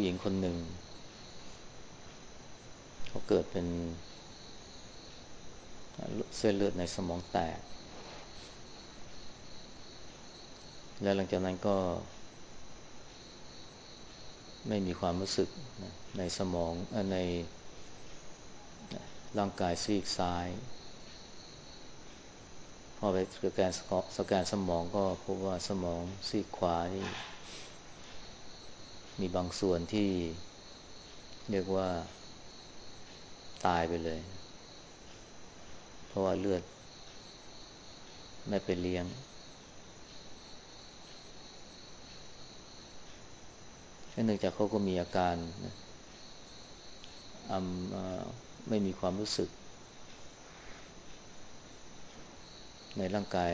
ผู้หญิงคนหนึ่ง เขาเกิดเป็นเส้นเลือดในสมองแตก และหลังจากนั้นก็ ไม่มีความรู้สึกในสมองในร่างกายซีกซ้าย พอไปสแกนสแกนสมองก็พบว่าสมองซีกขวานี่ มีบางส่วนที่เรียกว่าตายไปเลย เพราะว่าเลือด ไม่ไปเลี้ยง เนื่องจากเขาก็มีอาการไม่มีความรู้สึก ในร่างกาย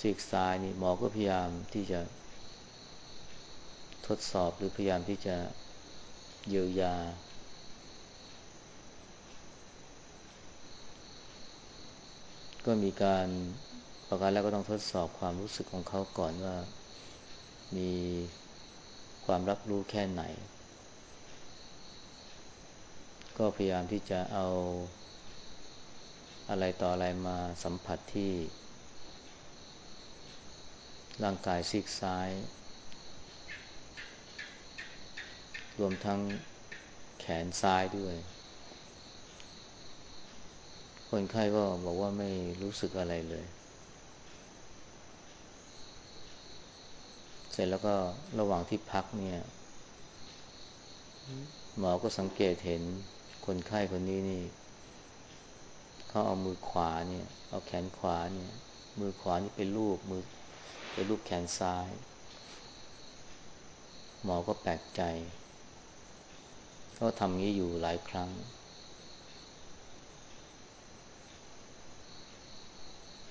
ซีกซ้ายนี่หมอก็พยายามที่จะ ทดสอบหรือพยายามที่จะเยียวยา ก็มีการประการแรกก็ต้องทดสอบความรู้สึกของเขาก่อนว่า มีความรับรู้แค่ไหน ก็พยายามที่จะเอาอะไรต่ออะไรมาสัมผัสที่ ร่างกายซีกซ้าย รวมทั้งแขนซ้ายด้วย คนไข้ก็บอกว่าไม่รู้สึกอะไรเลย เสร็จแล้วก็ระหว่างที่พักเนี่ย หมอก็สังเกตเห็นคนไข้คนนี้นี่เขาเอามือขวาเนี่ย เอาแขนขวาเนี่ย มือขวานี่ไปลูบมือไปลูบแขนซ้าย หมอก็แปลกใจ เขาทำงี้อยู่หลายครั้ง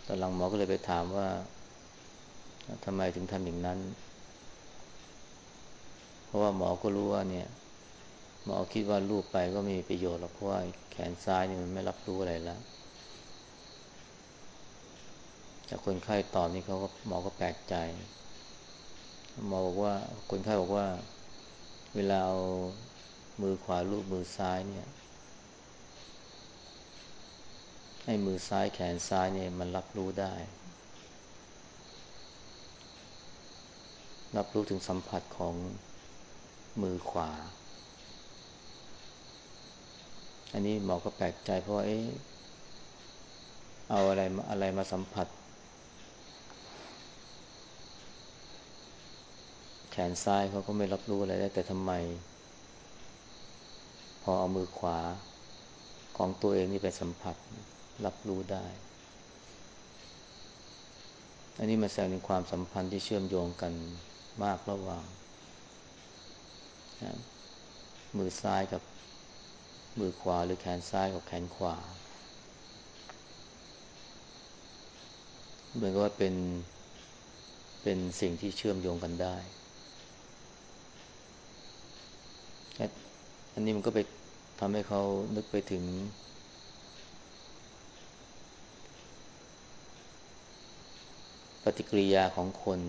ตอนหลังหมอก็เลยไปถามว่าทำไมถึงทำอย่างนั้น เพราะว่าหมอก็รู้ว่าเนี่ย หมอคิดว่าลูบไปก็ไม่มีประโยชน์หรอกเพราะว่าแขนซ้ายนี่มันไม่รับรู้อะไรแล้วแต่คนไข้ตอบนี่เขาก็หมอก็แปลกใจหมอบอกว่าคนไข้บอกว่า เวลาเอา มือขวาลูบมือซ้ายเนี่ย ให้มือซ้ายแขนซ้ายเนี่ยมันรับรู้ได้ รับรู้ถึงสัมผัสของมือขวา อันนี้หมอก็แปลกใจเพราะเอ๊ะเอาอะไรอะไรมาสัมผัส แขนซ้ายเขาก็ไม่รับรู้อะไรได้แต่ทำไม อเอามือขวาของตัวเองนี่ไปสัมผัสรับรู้ได้ อันนี้มาแสดงถึงความสัมพันธ์ที่เชื่อมโยงกันมากระหว่างมือซ้ายกับมือขวาหรือแขนซ้ายกับแขนขวา เหมือนกับว่าเป็นเป็นสิ่งที่เชื่อมโยงกันได้ อันนี้มันก็ไป ทำให้เขานึกไปถึง ปฏิกิริยาของคน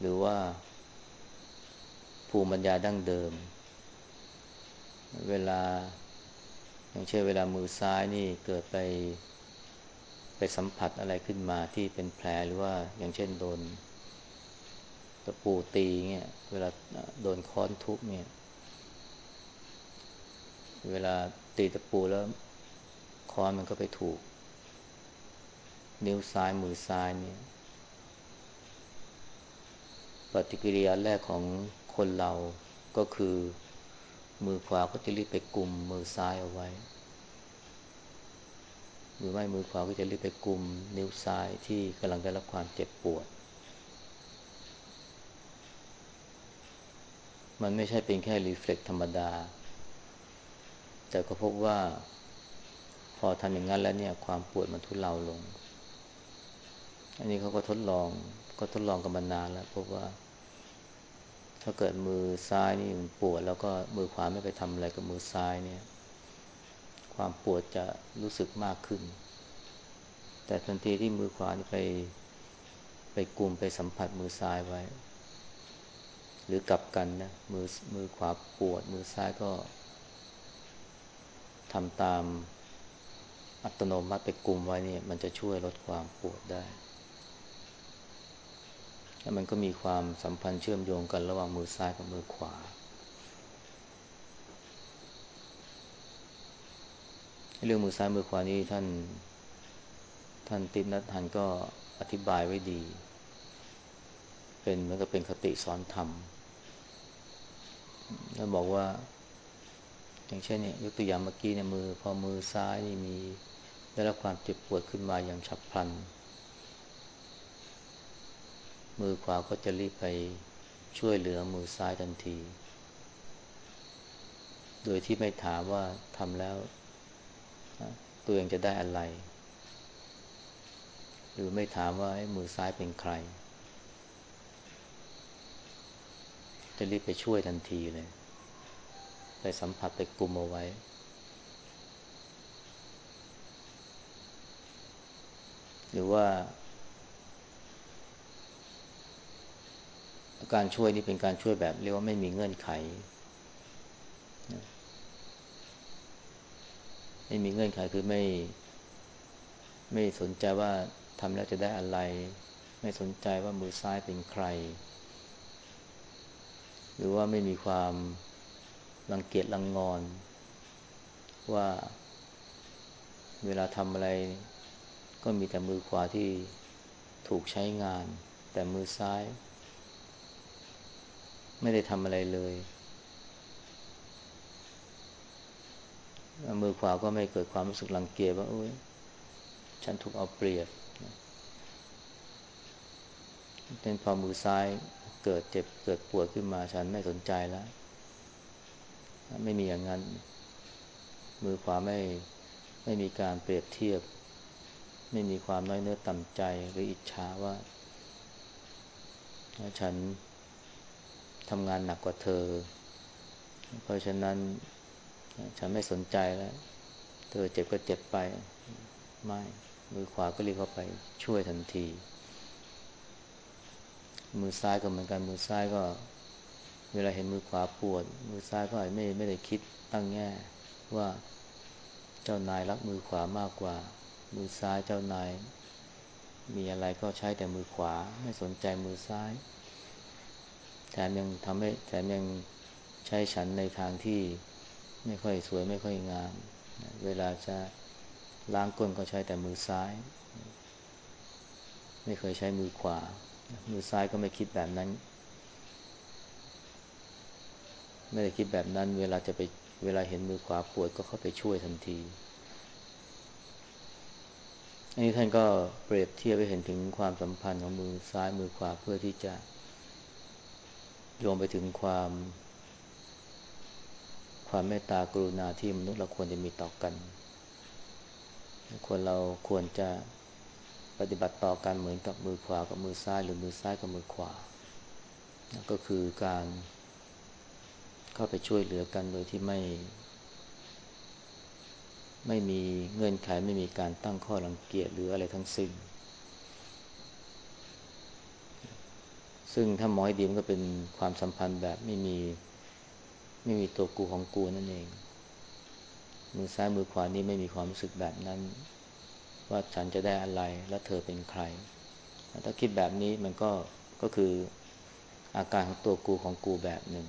หรือว่าภูมิปัญญาดั้งเดิม เวลา อย่างเช่นเวลามือซ้ายนี่เกิดไป ไปสัมผัสอะไรขึ้นมาที่เป็นแผลหรือว่าอย่างเช่นโดนตะปูตีเงี้ย เวลาโดนค้อนทุบเนี่ย เวลาตีตะปูแล้วค้อนมันก็ไปถูก นิ้วซ้ายมือซ้ายเนี่ยปฏิกิริยาแรกของคนเราก็คือมือขวาก็จะรีบไปกลุ่มมือซ้ายเอาไว้ หรือไม่มือขวาก็จะรีบไปกลุ่มนิ้วซ้ายที่กำลังได้รับความเจ็บปวด มันไม่ใช่เป็นแค่รีเฟล็กธรรมดา แต่ก็พบว่า พอทำอย่างนั้นแล้วเนี่ย ความปวดมันทุเลาลง อันนี้เขาก็ทดลอง ก็ทดลองกันมานานแล้วพบว่า ถ้าเกิดมือซ้ายนี่มันปวด แล้วก็มือขวาไม่ไปทำอะไรกับมือซ้ายเนี่ย ความปวดจะรู้สึกมากขึ้น แต่ทันทีที่มือขวานี่ไปไปกลุ่มไปสัมผัสมือซ้ายไว้ หรือกลับกันนะมือมือขวาปวด มือซ้ายก็ ทำตามอัตโนมัติไปกลุ่มไว้เนี่ย มันจะช่วยลดความปวดได้ แล้วมันก็มีความสัมพันธ์เชื่อมโยงกันระหว่างมือซ้ายกับมือขวา เรื่องมือซ้ายมือขวานี้ท่าน ท่านตินนัทหันก็อธิบายไว้ดี เป็นเหมันก็เป็นคติสอนธรรม แล้วบอกว่า อย่างเช่นเนี่ยยกตัวอย่างเมื่อกี้เนี่ยมือ พอมือซ้ายนี่มีได้รับความเจ็บปวดขึ้นมาอย่างฉับพลัน มือขวาก็จะรีบไปช่วยเหลือมือซ้ายทันที โดยที่ไม่ถามว่าทำแล้วตัวเองจะได้อะไร หรือไม่ถามว่ามือซ้ายเป็นใคร จะรีบไปช่วยทันทีเลย ไปสัมผัสไปกลุ่มเอาไว้ หรือว่า การช่วยนี่เป็นการช่วยแบบเรียกว่าไม่มีเงื่อนไข ไม่มีเงื่อนไขคือไม่ ไม่สนใจว่าทำแล้วจะได้อะไร ไม่สนใจว่ามือซ้ายเป็นใคร หรือว่าไม่มีความ รังเกียจรังงอน ว่าเวลาทำอะไร ก็มีแต่มือขวาที่ถูกใช้งาน แต่มือซ้าย ไม่ได้ทำอะไรเลย มือขวาก็ไม่เกิดความรู้สึกรังเกียจว่าโอ้ยฉันถูกเอาเปรียบเป็นพอมือซ้ายเกิดเจ็บเกิดปวดขึ้นมาฉันไม่สนใจแล้ว ไม่มีอย่างนั้น มือขวาไม่ไม่มีการเปรียบเทียบ ไม่มีความน้อยเนื้อต่ำใจหรืออิจฉาว่า ฉันทำงานหนักกว่าเธอ เพราะฉะนั้น ฉันไม่สนใจแล้ว เธอเจ็บก็เจ็บไป ไม่ มือขวาก็รีบเข้าไปช่วยทันที มือซ้ายก็เหมือนกัน มือซ้ายก็ เวลาเห็นมือขวาปวด มือซ้ายก็อาจไม่ไม่ได้คิดตั้งแง่ว่าเจ้านายรักมือขวามากกว่า มือซ้ายเจ้านาย มีอะไรก็ใช้แต่มือขวาไม่สนใจมือซ้าย แถมยังทำให้แถมยังใช้ฉันในทางที่ไม่ค่อยสวยไม่ค่อยงาม เวลาจะล้างก้นก็ใช้แต่มือซ้าย ไม่เคยใช้มือขวา มือซ้ายก็ไม่คิดแบบนั้น ไม่ได้คิดแบบนั้น เวลาจะไปเวลาเห็นมือขวาปวดก็เข้าไปช่วยทันทีอันนี้ท่านก็เปรียบเทียบไปเห็นถึงความสัมพันธ์ของมือซ้ายมือขวาเพื่อที่จะโยงไปถึงความ ความเมตตากรุณาที่มนุษย์เราควรจะมีต่อกันควรเราควรจะปฏิบัติต่อกันเหมือนกับมือขวากับมือซ้ายหรือมือซ้ายกับมือขวา ก็คือการ เข้าไปช่วยเหลือกันโดยที่ไม่ ไม่มีเงื่อนไขไม่มีการตั้งข้อรังเกียจหรืออะไรทั้งสิ้น ซึ่งถ้ามองให้ดีมันก็เป็นความสัมพันธ์แบบไม่มีไม่มีตัวกูของกูนั่นเอง มือซ้ายมือขวานี่ไม่มีความรู้สึกแบบนั้น ว่าฉันจะได้อะไรและเธอเป็นใคร ถ้าคิดแบบนี้มันก็ก็คืออาการของตัวกูของกูแบบหนึ่ง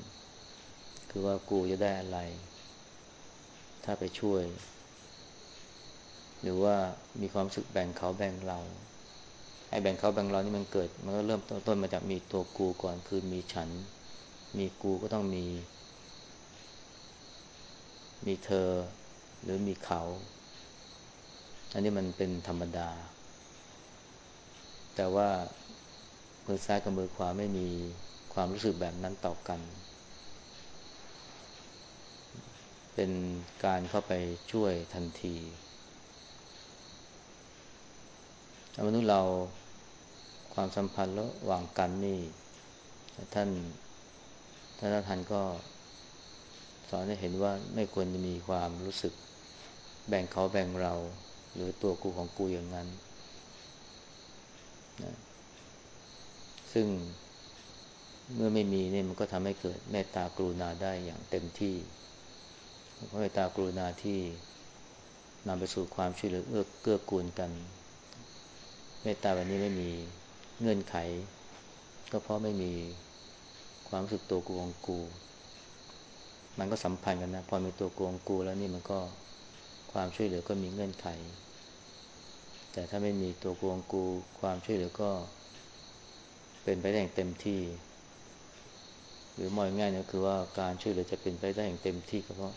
คือว่ากูจะได้อะไร ถ้าไปช่วย หรือว่ามีความสึกแบ่งเขาแบ่งเราไอ้แบ่งเขาแบ่งเรานี่มันเกิด มันก็เริ่มต้นมาจากมีตัวกูก่อนคือมีฉัน มีกูก็ต้องมี มีเธอ หรือมีเขา อันนี้มันเป็นธรรมดา แต่ว่ามือซ้ายกับมือขวาไม่มีความรู้สึกแบบนั้นต่อกัน เป็นการเข้าไปช่วยทันทีมนุษย์เราความสัมพันธ์ระหว่างกันนี่ ท่านท่านท่านก็สอนให้เห็นว่าไม่ควรจะมีความรู้สึกแบ่งเขาแบ่งเรา หรือตัวกูของกูอย่างนั้นนะซึ่งเมื่อไม่มีนี่มันก็ทำให้เกิดเมตตากรุณาได้อย่างเต็มที่ พราะเมตตากรุณาที่นำไปสู่ความช่วยเหลือเอื้อเกื้อกูลกัน เมตตาแบบนี้ไม่มีเงื่อนไข ก็เพราะไม่มีความรู้สึกตัวกูของกู มันก็สัมพันธ์กันนะ พอมีตัวกูของกูแล้วนี่มันก็ความช่วยเหลือก็มีเงื่อนไข แต่ถ้าไม่มีตัวกูของกู ความช่วยเหลือก็เป็นไปได้อย่างเต็มที่ หรือมองง่ายๆคือว่าการช่วยเหลือจะเป็นไปได้อย่างเต็มที่ก็เพราะ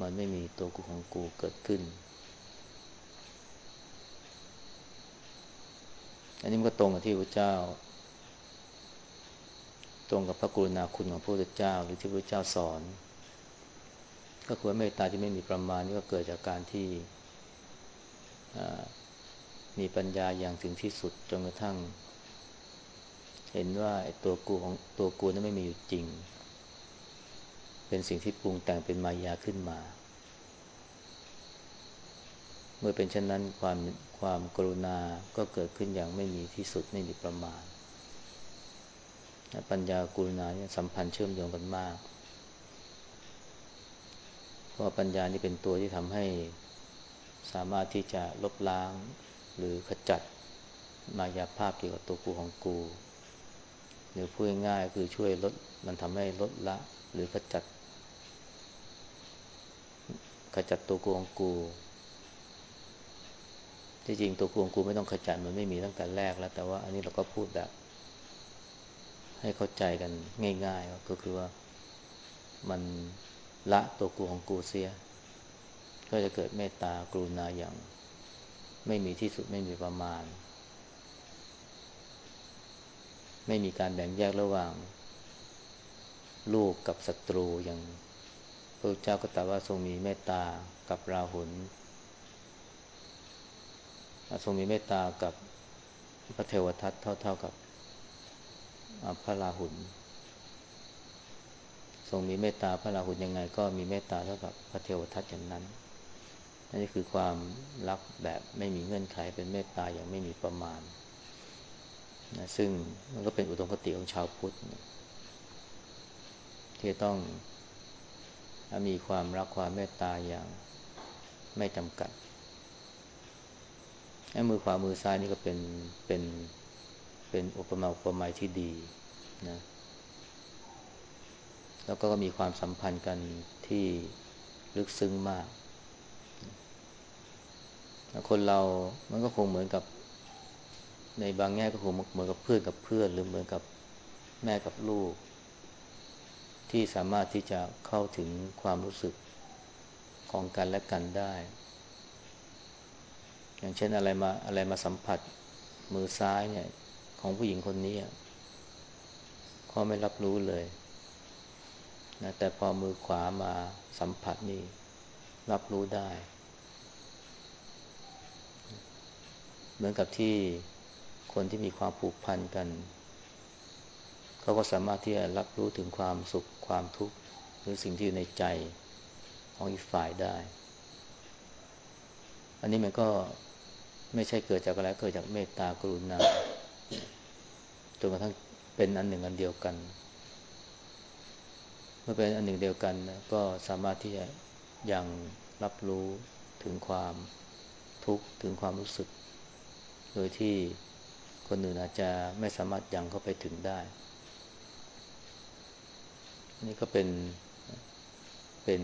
มันไม่มีตัวกูของกูเกิดขึ้น อันนี้มันก็ตรงกับที่พระเจ้า ตรงกับพระกรุณาคุณของพระพุทธเจ้าหรือที่พระเจ้าสอน ก็คือว่าเมตตาที่ไม่มีประมาณนี่ก็เกิดจากการที่มีปัญญาอย่างถึงที่สุดจนกระทั่ง เห็นว่าตัวกูของตัวกูนั้นไม่มีอยู่จริง เป็นสิ่งที่ปรุงแต่งเป็นมายาขึ้นมา เมื่อเป็นเช่นนั้นความความกรุณาก็เกิดขึ้นอย่างไม่มีที่สุดไม่มีประมาณ ปัญญากรุณาเนี่ยสัมพันธ์เชื่อมโยงกันมาก เพราะปัญญานี่เป็นตัวที่ทำให้สามารถที่จะลบล้างหรือขจัดมายาภาพเกี่ยวกับตัวกูของกู หรือพูดง่ายๆคือช่วยลดมันทำให้ลดละ หรือขจัด ขจัดตัวกูของกูที่จริงตัวกูของกูไม่ต้องขจัดมันไม่มีตั้งแต่แรกแล้ว แต่ว่าอันนี้เราก็พูดแบบ ให้เข้าใจกันง่าย ๆ ก็คือว่ามันละตัวกูของกูเสีย ก็จะเกิดเมตตากรุณาอย่าง ไม่มีที่สุดไม่มีประมาณ ไม่มีการแบ่งแยกระหว่าง ลูกกับศัตรูอย่าง ระเจ้าก็ตรัสว่าทรงมีเมตตากับราหุลทรงมีเมตตากับพระเทวทัตเท่า ๆกับพระราหุลทรงมีเมตตาพระราหุลยังไง ก็มีเมตตาเท่ากับพระเทวทัตอย่างนั้นนี่คือความรักแบบไม่มีเงื่อนไขเป็นเมตตาอย่างไม่มีประมาณนะซึ่งมันก็เป็นอุดมคติของชาวพุทธที่ต้อง มีความรักความเมตตาอย่างไม่จำกัดไอ้มือขวามือซ้ายนี่ก็เป็นเป็นเป็นอุปมาอุปไมยที่ดีนะแล้วก็มีความสัมพันธ์กันที่ลึกซึ้งมากคนเรา มันก็คงเหมือนกับ ในบางแง่ก็คงเหมือนกับเพื่อนกับเพื่อน หรือเหมือนกับแม่กับลูก ที่สามารถที่จะเข้าถึงความรู้สึกของกันและกันได้ อย่างเช่นอะไรมาอะไรมาสัมผัสมือซ้ายเนี่ยของผู้หญิงคนนี้เขาไม่รับรู้เลยนะแต่พอมือขวามาสัมผัสนี่รับรู้ได้ เหมือนกับที่คนที่มีความผูกพันกัน เขาก็สามารถที่จะรับรู้ถึงความสุขความทุกข์หรือสิ่งที่อยู่ในใจของอีกฝ่ายได้ อันนี้มันก็ไม่ใช่เกิดจากอะไรเกิดจากเมตตากรุณาจนกระทั่งเป็นอันหนึ่งอันเดียวกัน เมื่อเป็นอันหนึ่งเดียวกันนะก็สามารถที่จะยังรับรู้ถึงความทุกข์ถึงความรู้สึก โดยที่คนอื่นอาจจะไม่สามารถยังเข้าไปถึงได้ นี่ก็เป็นเป็น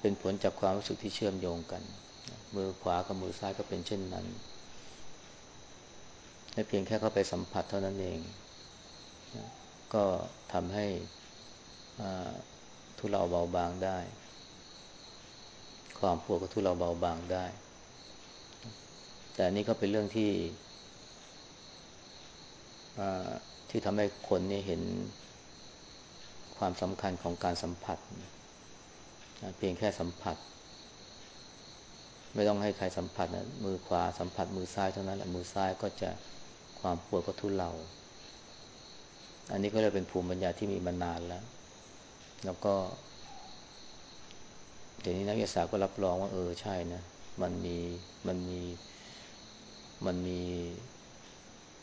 เป็นผลจากความรู้สึกที่เชื่อมโยงกัน มือขวากับมือซ้ายก็เป็นเช่นนั้นและเพียงแค่เข้าไปสัมผัสเท่านั้นเอง ก็ทำให้ทุเลาเบาบางได้ ความปวดก็ทุเลาเบาบางได้ แต่นี่ก็เป็นเรื่องที่ที่ทำให้คนนี่เห็น ความสำคัญของการสัมผัสเพียงแค่สัมผัส ไม่ต้องให้ใครสัมผัสนะมือขวาสัมผัสมือซ้ายเท่านั้นแหละมือซ้ายก็จะความปวดก็ทุเลาอันนี้ก็เลยเป็นภูมิปัญญาที่มีมานานแล้ว แล้วก็ เดี๋ยวนี้นักวิทยาศาสตร์ก็รับรองว่าเออใช่นะ มันมีมันมีมันมี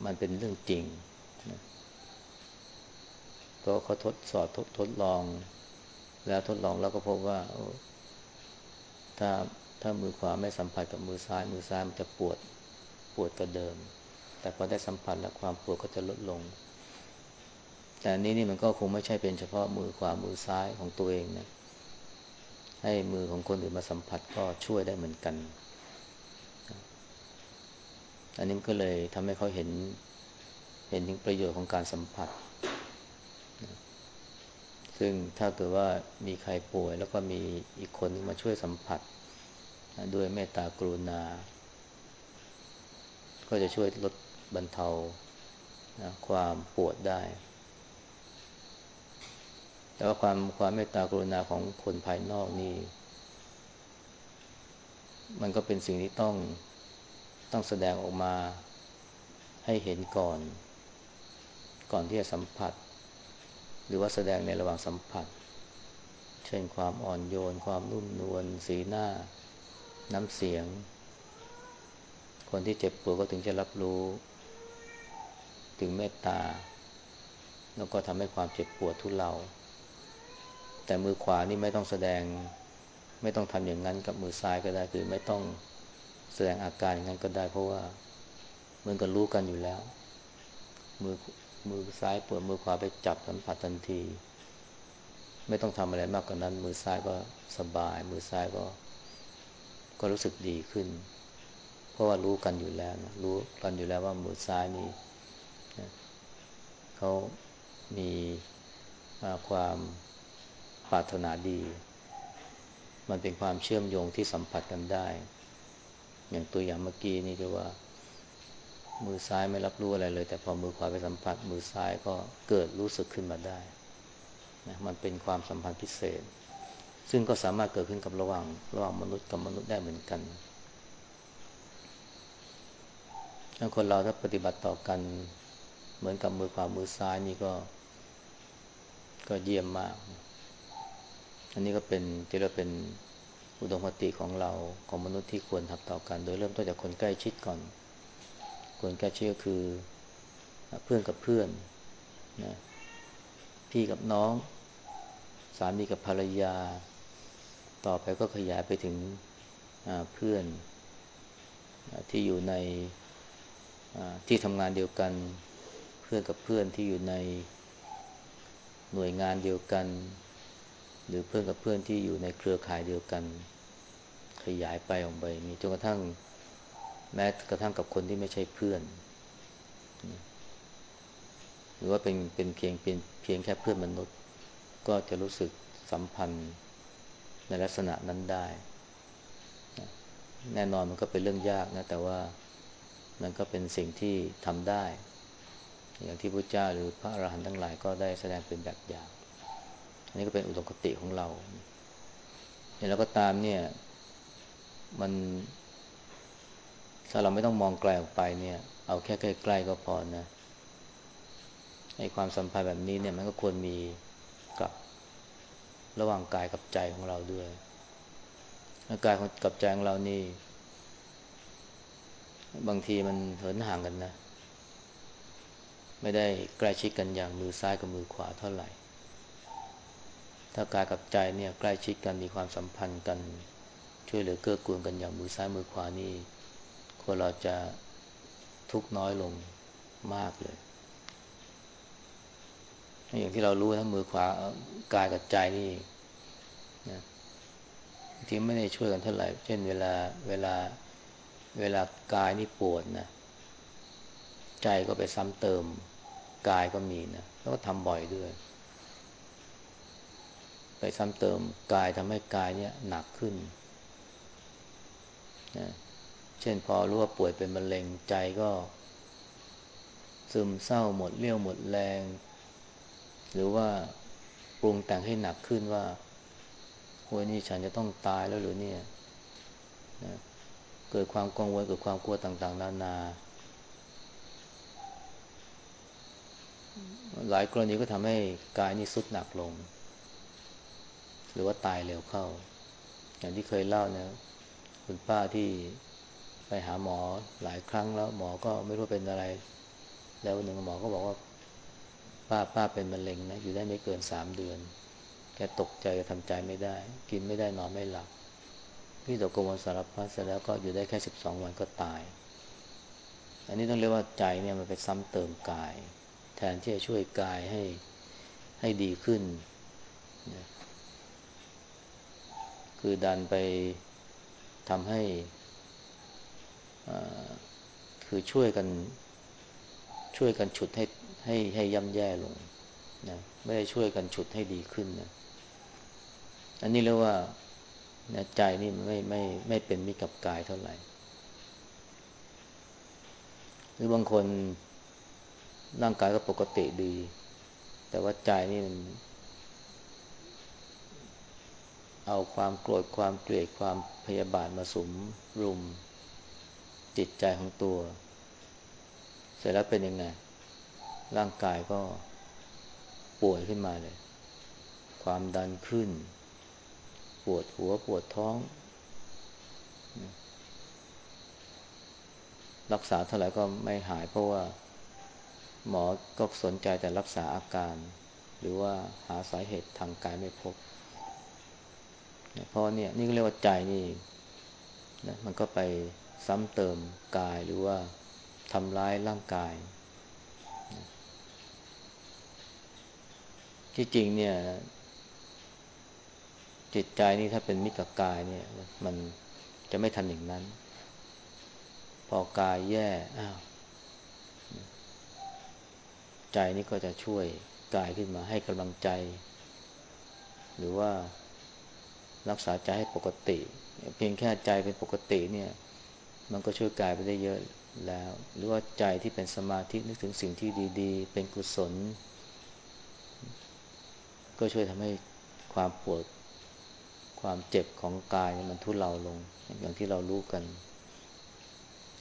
มันเป็นเรื่องจริงนะ ก็เขาทดสอบทดทดลอง แล้วทดลองแล้วก็พบว่า ถ้าถ้ามือขวาไม่สัมผัสกับมือซ้าย มือซ้ายมันจะปวดปวดกว่าเดิม แต่พอได้สัมผัสแล้วความปวดก็จะลดลง แต่นี้นี่มันก็คงไม่ใช่เป็นเฉพาะมือขวามือซ้ายของตัวเองนะให้มือของคนอื่นมาสัมผัสก็ช่วยได้เหมือนกัน อันนี้ก็เลยทำให้เขาเห็น เห็นถึงประโยชน์ของการสัมผัส ซึ่งถ้าเกิดว่ามีใครป่วย แล้วก็มีอีกคนนึงมาช่วยสัมผัสด้วยเมตตากรุณา ก็จะช่วยลดบรรเทาความปวดได้ แต่ว่าความความเมตตากรุณาของคนภายนอกนี่ มันก็เป็นสิ่งที่ต้องต้องแสดงออกมาให้เห็นก่อน ก่อนที่จะสัมผัส หรือว่าแสดงในระหว่างสัมผัส เช่นความอ่อนโยน ความนุ่มนวลสีหน้า น้ำเสียง คนที่เจ็บปวดก็ถึงจะรับรู้ ถึงเมตตา แล้วก็ทำให้ความเจ็บปวดทุเลาแต่มือขวานี่ไม่ต้องแสดง ไม่ต้องทำอย่างนั้นกับมือซ้ายก็ได้คือไม่ต้องแสดงอาการอย่างนั้นก็ได้ เพราะว่ามันก็รู้กันอยู่แล้ว มือ มือซ้ายปวดมือขวาไปจับสัมผัสทันที ไม่ต้องทำอะไรมากกว่านั้น มือซ้ายก็สบาย มือซ้ายก็ ก็รู้สึกดีขึ้น เพราะว่ารู้กันอยู่แล้วนะรู้กันอยู่แล้วว่ามือซ้ายนี่เขามีความปรารถนาดี มันเป็นความเชื่อมโยงที่สัมผัสกันได้ อย่างตัวอย่างเมื่อกี้นี่คือว่า มือซ้ายไม่รับรู้อะไรเลย แต่พอมือขวาไปสัมผัส มือซ้ายก็เกิดรู้สึกขึ้นมาได้นะมันเป็นความสัมพันธ์พิเศษ ซึ่งก็สามารถเกิดขึ้นกับระหว่างระหว่างมนุษย์กับมนุษย์ได้เหมือนกันถ้าคนเราถ้าปฏิบัติต่อกัน เหมือนกับมือขวามือซ้ายนี่ก็ ก็เยี่ยมมาก อันนี้ก็เป็นที่เราเป็นอุดมคติของเราของมนุษย์ที่ควรทำต่อกัน โดยเริ่มต้นจากคนใกล้ชิดก่อน คนใกล้ชิดก็คือเพื่อนกับเพื่อนนะพี่กับน้อง สามีกับภรรยา ต่อไปก็ขยายไปถึงเพื่อนที่อยู่ในที่ทำงานเดียวกัน เพื่อนกับเพื่อนที่อยู่ในหน่วยงานเดียวกัน หรือเพื่อนกับเพื่อนที่อยู่ในเครือข่ายเดียวกัน ขยายไปออกไปมีจนกระทั่ง แม้กระทั่งกับคนที่ไม่ใช่เพื่อน หรือว่าเป็นเป็นเพียงเป็นเพียงแค่เพื่อนมนุษย์ ก็จะรู้สึกสัมพันธ์ในลักษณะนั้นได้ แน่นอนมันก็เป็นเรื่องยากนะ แต่ว่ามันก็เป็นสิ่งที่ทำได้ อย่างที่พระเจ้าหรือพระอรหันต์ทั้งหลายก็ได้แสดงเป็นแบบอย่าง อันนี้ก็เป็นอุดมคติของเราอย่างเราก็ตามเนี่ย มัน ถ้าเราไม่ต้องมองไกลออกไปเนี่ย เอาแค่ใกล้ๆก็พอนะในความสัมพันธ์แบบนี้เนี่ยมันก็ควรมีกับระหว่างกายกับใจของเราด้วยกายกับใจของเรานี่ บางทีมันเหินห่างกันนะ ไม่ได้ใกล้ชิดกันอย่างมือซ้ายกับมือขวาเท่าไหร่ ถ้ากายกับใจเนี่ยใกล้ชิดกันมีความสัมพันธ์กัน ช่วยเหลือเกื้อกูลกันอย่างมือซ้ายมือขวานี่ คนเราจะทุกน้อยลงมากเลย อย่างที่เรารู้ทั้งมือขวากายกับใจนี่นะที่ไม่ได้ช่วยกันเท่าไหร่ เช่นเวลาเวลาเวลากายนี่ปวดนะ ใจก็ไปซ้ำเติมกายก็มีนะแล้วก็ทำบ่อยด้วย ไปซ้ำเติมกายทำให้กายเนี่ยหนักขึ้นนะ เช่นพอรู้ว่าป่วยเป็นมะเร็งใจก็ ซึมเศร้าหมดเลี้ยวหมดแรง หรือว่าปรุงแต่งให้หนักขึ้นว่าโอ้ยนี่ฉันจะต้องตายแล้วหรือเนี่ยนะเกิดความกังวลเกิดความกลัวต่าง ๆ นานา หลายกรณีก็ทำให้กายนี่สุดหนักลง หรือว่าตายเร็วเข้า อย่างที่เคยเล่านะ คุณป้าที่ ไปหาหมอหลายครั้งแล้วหมอก็ไม่รู้เป็นอะไร แล้วหนึ่งหมอก็บอกว่า ป้าป้าเป็นมะเร็งนะอยู่ได้ไม่เกินสามเดือน แกตกใจทำใจไม่ได้ กินไม่ได้นอนไม่หลับพี่ตกกังวลสารพัดเสร็จแล้วก็อยู่ได้แค่สิบสองวันก็ตาย อันนี้ต้องเรียกว่าใจเนี่ยมันไปซ้ำเติมกาย แทนที่จะช่วยกายให้ให้ดีขึ้น คือดันไปทำให้ คือช่วยกันช่วยกันฉุดให้ให้ให้ย่ำแย่ลงนะไม่ได้ช่วยกันฉุดให้ดีขึ้นนะอันนี้เรียกว่าใจนี่ไม่ไม่ไม่เป็นมิตรกับกายเท่าไหร่ หรือบางคนร่างกายก็ปกติดี แต่ว่าใจนี่มันเอาความโกรธความเกลียดความพยาบาทมาสมรุม จิตใจของตัว เสร็จแล้วเป็นยังไง ร่างกายก็ป่วยขึ้นมาเลย ความดันขึ้น ปวดหัวปวดท้อง รักษาเท่าไหร่ก็ไม่หายเพราะว่า หมอก็สนใจแต่รักษาอาการ หรือว่าหาสาเหตุทางกายไม่พบเพราะเนี่ยนี่ก็เรียกว่าใจนี่นะมันก็ไป ซ้ำเติมกายหรือว่าทำร้ายร่างกาย ที่จริงเนี่ย จิตใจนี่ถ้าเป็นมิตรกับกายเนี่ย มันจะไม่ทำอย่างนั้น พอกายแย่อ้าวใจนี่ก็จะช่วยกายขึ้นมาให้กำลังใจ หรือว่ารักษาใจให้ปกติ เพียงแค่ใจเป็นปกติเนี่ย มันก็ช่วยกายไปได้เยอะแล้ว หรือว่าใจที่เป็นสมาธินึกถึงสิ่งที่ดีๆ เป็นกุศล ก็ช่วยทำให้ความปวดความเจ็บของกายมันทุเลาลง อย่างที่เรารู้กัน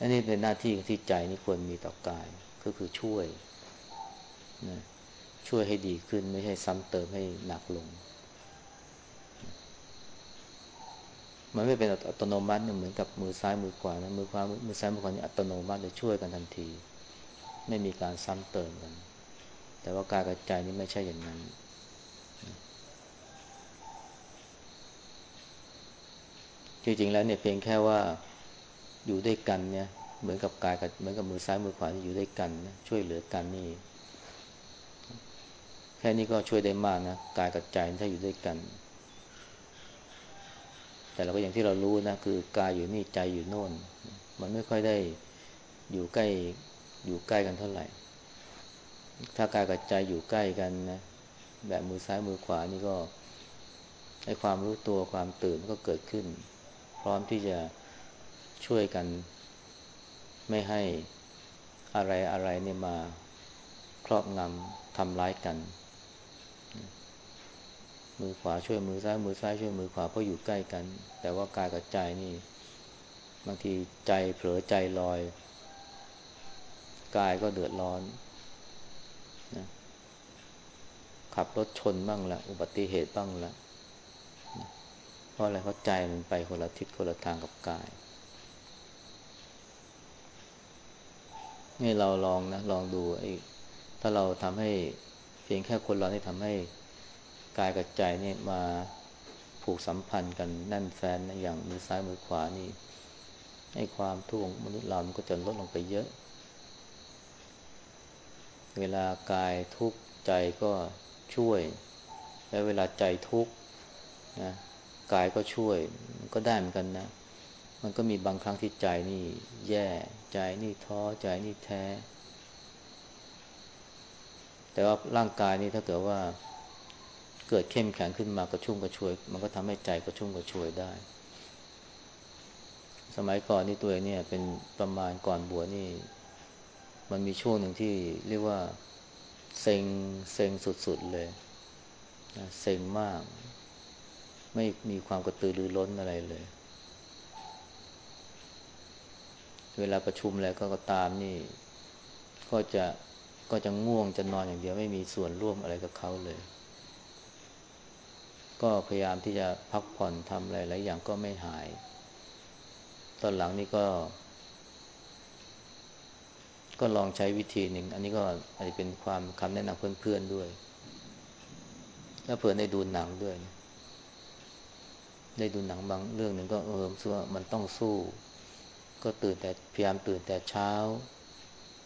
อันนี้เป็นหน้าที่ที่ใจนี่ควรมีต่อกายก็คือช่วยนะช่วยให้ดีขึ้นไม่ใช่ซ้ำเติมให้หนักลง มันไม่เป็นอัตโนมัติเหมือนกับมือซ้ายมือขวานะมือขวามือซ้ายมือขวานี่อัตโนมัติจะช่วยกันทันที ไม่มีการซ้ำเติมกัน แต่ว่ากายกับใจนี่ไม่ใช่อย่างนั้นจริงๆแล้วเนี่ยเพียงแค่ว่าอยู่ด้วยกันเนี่ยเหมือนกับกายกับเหมือนกับมือซ้ายมือขวาที่อยู่ด้วยกันนะช่วยเหลือกันนี่ แค่นี้ก็ช่วยได้มากนะกายกับใจถ้าอยู่ด้วยกัน แต่เราก็อย่างที่เรารู้นะคือกายอยู่นี่ใจอยู่โน่น มันไม่ค่อยได้อยู่ใกล้อยู่ใกล้กันเท่าไหร่ ถ้ากายกับใจอยู่ใกล้กันนะแบบมือซ้ายมือขวานี่ก็ให้ความรู้ตัวความตื่นก็เกิดขึ้น พร้อมที่จะช่วยกันไม่ให้อะไรอะไรเนี่ยมาครอบงำทำร้ายกัน มือขวาช่วยมือซ้ายมือซ้ายช่วยมือขวาเพราะอยู่ใกล้กัน แต่ว่ากายกับใจนี่ บางทีใจเผลอใจลอย กายก็เดือดร้อนนะขับรถชนบ้างละอุบัติเหตุบ้างละเพราะอะไรเพราะใจมันไปคนละทิศคนละทางกับกายนี่เราลองนะลองดูไอ้ถ้าเราทำให้เพียงแค่คนเราที่ทำให้ กายกับใจนี่มาผูกสัมพันธ์กันแน่นแฟนนอย่างมือซ้ายมือขวานี่ให้ความทุกข์ของมนุษย์เรามันก็จะลดลงไปเยอะ เวลากายทุกข์ใจก็ช่วย และเวลาใจทุกข์นะกายก็ช่วยมันก็ได้เหมือนกันนะ มันก็มีบางครั้งที่ใจนี่ แย่ใจนี่ท้อใจนี่แท้ แต่ว่าร่างกายนี่ถ้าเกิดว่า เกิดเข้มแข็งขึ้นมากระชุ่มกระชวย มันก็ทำให้ใจกระชุ่มกระชวยได้ สมัยก่อนนี่ตัวเนี่ย เป็นประมาณก่อนบวชนี่ มันมีช่วงหนึ่งที่เรียกว่าเซ็งเซ็งสุดๆเลยเซ็งมาก ไม่มีความกระตือรือร้นอะไรเลย เวลาประชุมอะไรก็ตามนี่ ก็จะก็จะง่วงจะนอนอย่างเดียวไม่มีส่วนร่วมอะไรกับเขาเลย ก็พยายามที่จะพักผ่อนทำอะไรหลายอย่างก็ไม่หาย ตอนหลังนี่ก็ ก็ลองใช้วิธีหนึ่ง อันนี้ก็อาจจะเป็นความคำแนะนำเพื่อนๆด้วย แล้วเพื่อนได้ดูหนังด้วย ได้ดูหนังบางเรื่องหนึ่งก็เออส่วมันต้องสู้ ก็ตื่นแต่พยายามตื่นแต่เช้า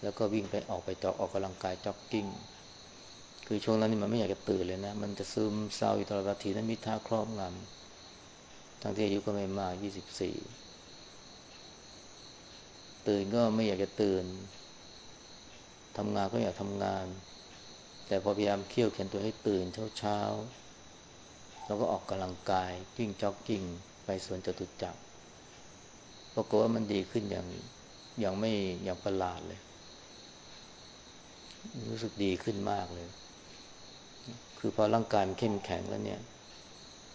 แล้วก็วิ่งไปออกไปจอกออกกำลังกายจ็อกกิ้ง คือช่วงนั้นนี่มันไม่อยากจะตื่นเลยนะ มันจะซึมเศร้าอยู่ตลอดทีนั้นมิท่าครอบงำทั้งที่อายุก็ไม่มากยี่สิบสี่ตื่นก็ไม่อยากจะตื่นทำงานก็อยากทำงาน แต่พอพยายามเคี่ยวเข็นตัวให้ตื่นเช้าๆเราก็ออกกำลังกายวิ่งจ็อกกิ้งไปสวนจตุจักรปรากฏว่ามันดีขึ้นอย่างอย่างไม่อย่างประหลาดเลย รู้สึกดีขึ้นมากเลย คือพอร่างกายมันเข้มแข็งแล้วเนี่ย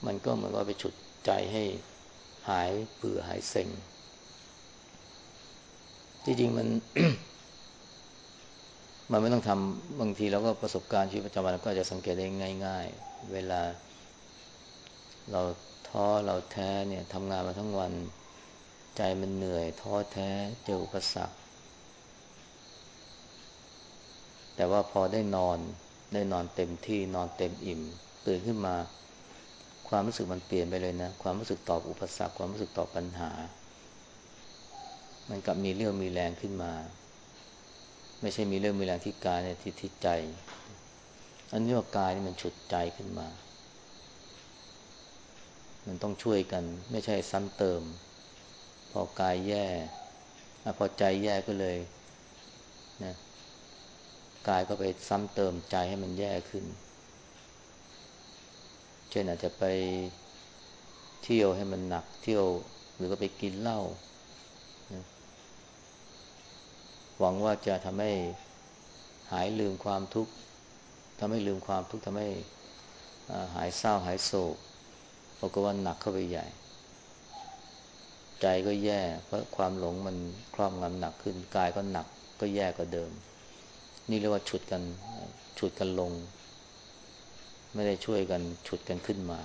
มันก็เหมือนว่าไปฉุดใจให้หายเบื่อหายเซ็งที่จริงมัน มันไม่ต้องทำบางทีเราก็ประสบการณ์ชีวิตประจำวันก็จะสังเกตได้ง่าย ๆ เวลา เราท้อเราแท้เนี่ยทำงานมาทั้งวัน ใจมันเหนื่อย ท้อแท้เจออุปสรรคแต่ว่าพอได้นอน ได้นอนเต็มที่นอนเต็มอิ่ม ตื่นขึ้นมา ความรู้สึกมันเปลี่ยนไปเลยนะ ความรู้สึกตอบอุปสรรค ความรู้สึกตอบปัญหา มันกลับมีเรื่องมีแรงขึ้นมา ไม่ใช่มีเรื่องมีแรงที่กายเนี่ยที่ที่ใจ อันนี้ว่ากายนี่มันฉุดใจขึ้นมา มันต้องช่วยกัน ไม่ใช่ซ้ำเติม พอกายแย่พอใจแย่ก็เลยนะ กายก็ไปซ้ำเติมใจให้มันแย่ขึ้น เช่นอาจจะไปเที่ยวให้มันหนักเที่ยวหรือก็ไปกินเหล้าหวังว่าจะทำให้หายลืมความทุกข์ทำให้ลืมความทุกข์ทำให้หายเศร้าหายโศกปรากฏว่าหนักเข้าไปใหญ่ ใจก็แย่ เพราะความหลงมันครอบงำหนักขึ้น กายก็หนักก็แย่กว่าเดิม นี่เรียกว่าฉุดกัน ฉุดกันลง ไม่ได้ช่วยกัน ฉุดกันขึ้นมา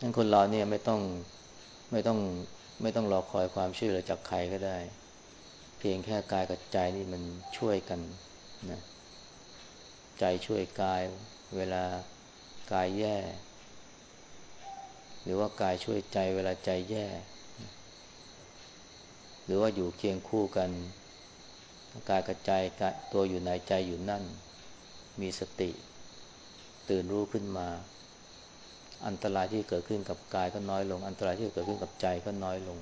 งั้นคนเราเนี่ยไม่ต้องไม่ต้องไม่ต้องรอคอยความช่วยเหลือจากใครก็ได้ เพียงแค่กายกับใจนี่มันช่วยกันนะใจช่วยกายเวลากายแย่ หรือว่ากายช่วยใจเวลาใจแย่ หรือว่าอยู่เคียงคู่กัน กายกับใจตัวอยู่ในใจอยู่นั่น มีสติ ตื่นรู้ขึ้นมา อันตรายที่เกิดขึ้นกับกายก็น้อยลง อันตรายที่เกิดขึ้นกับใจก็น้อยลง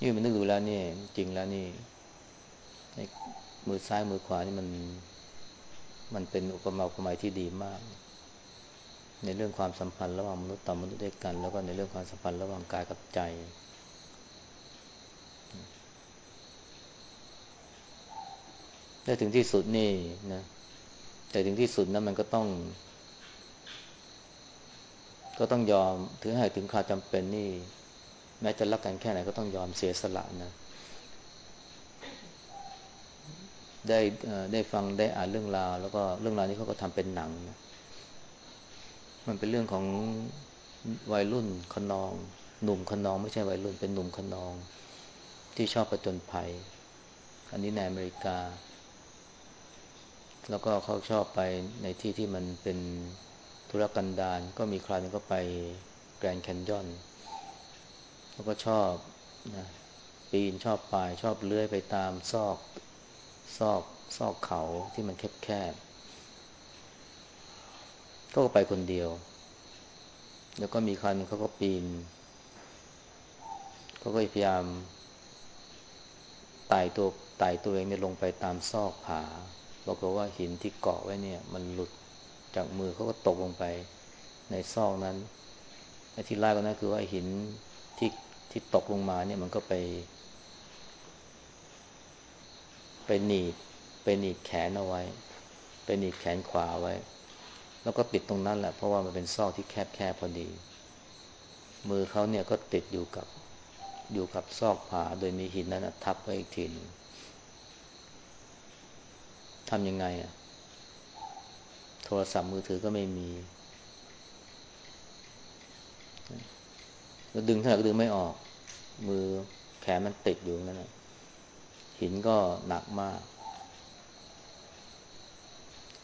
นี่มันนึกดูแล้วนี่จริงแล้วนี่มือซ้ายมือขวานี่มัน มันเป็นอุปมาอุปไมยที่ดีมาก ในเรื่องความสัมพันธ์ระหว่างมนุษย์ต่อมนุษย์ด้วยกัน แล้วก็ในเรื่องความสัมพันธ์ระหว่างกายกับใจ แต่ถึงที่สุดนี่นะ แต่ถึงที่สุดนะมันก็ต้อง ก็ต้องยอมถึงให้ถึงข่าวจำเป็นนี่ แม้จะรักกันแค่ไหนก็ต้องยอมเสียสละนะ ได้ได้ฟังได้อ่านเรื่องราว แล้วก็เรื่องราวนี้เขาก็ทำเป็นหนังนะมันเป็นเรื่องของวัยรุ่นขนอง หนุ่มขนอง ไม่ใช่วัยรุ่นเป็นหนุ่มขนอง ที่ชอบประจนภัย อันนี้ในอเมริกา แล้วก็เขาชอบไปในที่ที่มันเป็นธุรกันดารก็มีคราวนึงก็ไปแกรนด์แคนยอนแล้วก็ชอบนะปีนชอบปายชอบเลื้อยไปตามซอกซอกซอกเขาที่มันแคบๆก็ไปคนเดียว แล้วก็มีคราวนึงเขาก็ปีนเขาก็พยายามไต่ตัวไต่ตัวเองเนี่ยลงไปตามซอกผา บอกว่าหินที่เกาะไว้เนี่ย มันหลุดจากมือเขาก็ตกลงไปในซอกนั้นไอ้ที่ไล่ก็นั่นคือว่าหินที่ที่ตกลงมาเนี่ยมันก็ไป ไปหนีบไปหนีบแขนเอาไว้ ไปหนีบแขนขวาไว้ แล้วก็ติดตรงนั้นแหละเพราะว่ามันเป็นซอกที่แคบแคบพอดี มือเขาเนี่ยก็ติดอยู่กับอยู่กับซอกผาโดยมีหินนั้นทับไว้อีกทีนึง ทำยังไงอะโทรศัพท์มือถือก็ไม่มี แล้วดึงเท่าไหร่ก็ดึงไม่ออก มือแขนมันติดอยู่นั่นนะหินก็หนักมาก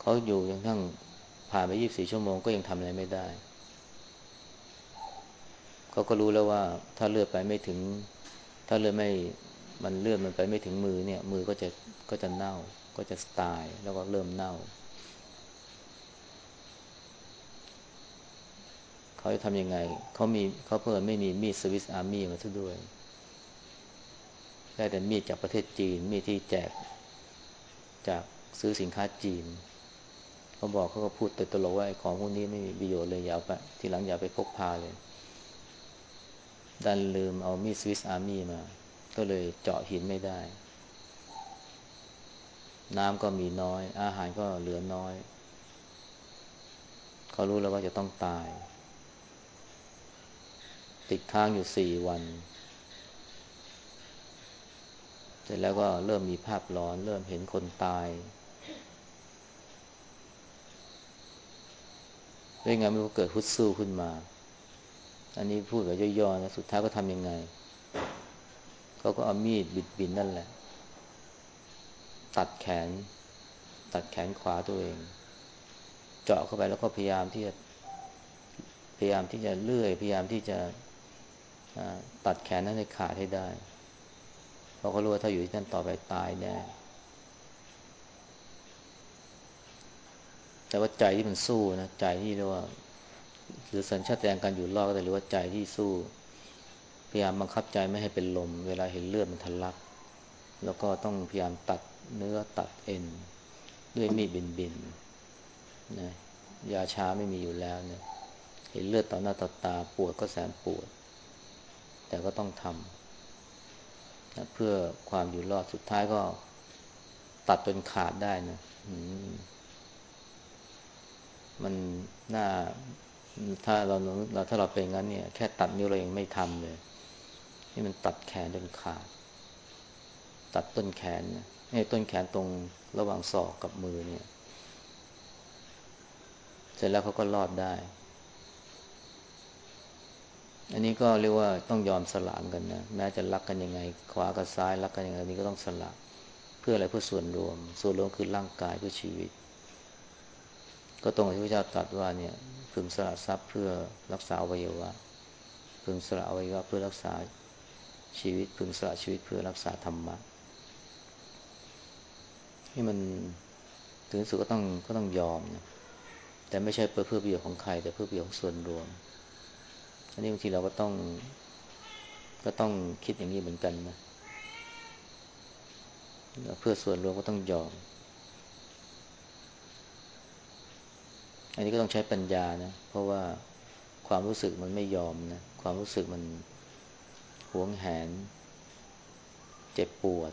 เขาอยู่จนทั้งผ่านไปยี่บสี่ชั่วโมงก็ยังทำอะไรไม่ได้ เขาก็รู้แล้วว่า ถ้าเลือดไปไม่ถึง ถ้าเลือดไม่มันเลือดมันไปไม่ถึงมือเนี่ย มือก็จะก็จะเน่า ก็จะตายแล้วก็เริ่มเน่า เขาจะทำยังไง เขามีเขาเพิ่มไม่มีมีดสวิสอาร์มี่มาซะด้วย ได้แต่มีดจากประเทศจีน มีดที่แจกจากซื้อสินค้าจีน เขาบอกเขาก็พูดตลกว่าไอ้ของพวกนี้ไม่มีประโยชน์เลยอย่าไปทีหลังอย่าไปพกพาเลย ดันลืมเอามีดสวิสอาร์มี่มา ก็เลยเจาะหินไม่ได้ น้ำก็มีน้อย อาหารก็เหลือน้อย เขารู้แล้วว่าจะต้องตาย ติดค้างอยู่สี่วัน เสร็จแล้วก็เริ่มมีภาพหลอน เริ่มเห็นคนตายด้วยไงไม่รู้เกิดฮุดสู้ขึ้นมา อันนี้พูดแบบย่อๆนะสุดท้ายก็ทำยังไง เขาก็เอามีดบิดบินนั่นแหละ ตัดแขน ตัดแขนขวาตัวเอง เจาะเข้าไปแล้วก็พยายามที่จะพยายามที่จะเลื่อย พยายามที่จะตัดแขนนั้นให้ขาดให้ได้ เพราะเขารู้ว่าถ้าอยู่ที่นั่นต่อไปตายแน่แต่ว่าใจที่มันสู้นะใจที่เรียกว่า หรือสัญชาตญาณการอยู่รอดก็ได้หรือว่าใจที่สู้ พยายามบังคับใจไม่ให้เป็นลม เวลาเห็นเลือดมันทะลัก แล้วก็ต้องพยายามตัด เนื้อตัดเอ็น ด้วยมีดบินบินนะยาชาไม่มีอยู่แล้วเนี่ยเห็นเลือดต่อหน้าต่อตาปวดก็แสนปวด แต่ก็ต้องทำเพื่อความอยู่รอดสุดท้ายก็ตัดจนขาดได้นะมันน่าถ้าเราเราถ้าเราเป็นงั้นเนี่ย แค่ตัดนิ้วเรายังไม่ทำเลย นี่มันตัดแขนจนขาด ตัดต้นแขนนี่ต้นแขนตรงระหว่างศอกกับมือเนี่ย เสร็จแล้วเขาก็รอดได้ อันนี้ก็เรียกว่าต้องยอมสละกันนะแม้จะรักกันยังไง ขวากับซ้ายรักกันยังไงนี้ก็ต้องสละ เพื่ออะไรเพื่อส่วนรวม ส่วนรวมคือร่างกายเพื่อชีวิต ก็ตรงที่พระเจ้าตรัสว่าเนี่ยพึงสละทรัพย์เพื่อรักษาอวัยวะพึงสละอวัยวะเพื่อรักษาชีวิตพึงสละชีวิตเพื่อรักษาธรรมะ นี่มันถึงสุดก็ต้องก็ต้องยอมนะแต่ไม่ใช่เพื่อเพื่อประโยชน์ของใครแต่เพื่อประโยชน์ของส่วนรวม อันนี้บางทีเราก็ต้อง ก็ต้องคิดอย่างนี้เหมือนกันนะเพื่อส่วนรวมก็ต้องยอม อันนี้ก็ต้องใช้ปัญญานะ เพราะว่าความรู้สึกมันไม่ยอมนะ ความรู้สึกมันหวงแหน เจ็บปวด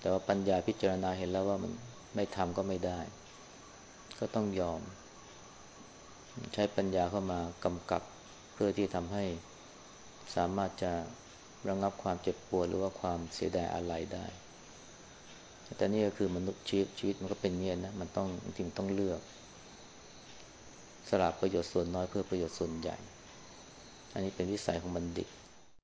แต่ว่าปัญญาพิจารณาเห็นแล้วว่ามันไม่ทำก็ไม่ได้ ก็ต้องยอม ใช้ปัญญาเข้ามากำกับเพื่อที่ทำให้สามารถจะระงับความเจ็บปวดหรือว่าความเสียดายอะไรได้ แต่นี่ก็คือมนุษย์ชีวิตชีวิตมันก็เป็นเงี้ยนะ มันต้องจริงต้องเลือก สลับประโยชน์ส่วนน้อยเพื่อประโยชน์ส่วนใหญ่ อันนี้เป็นวิสัยของบัณฑิต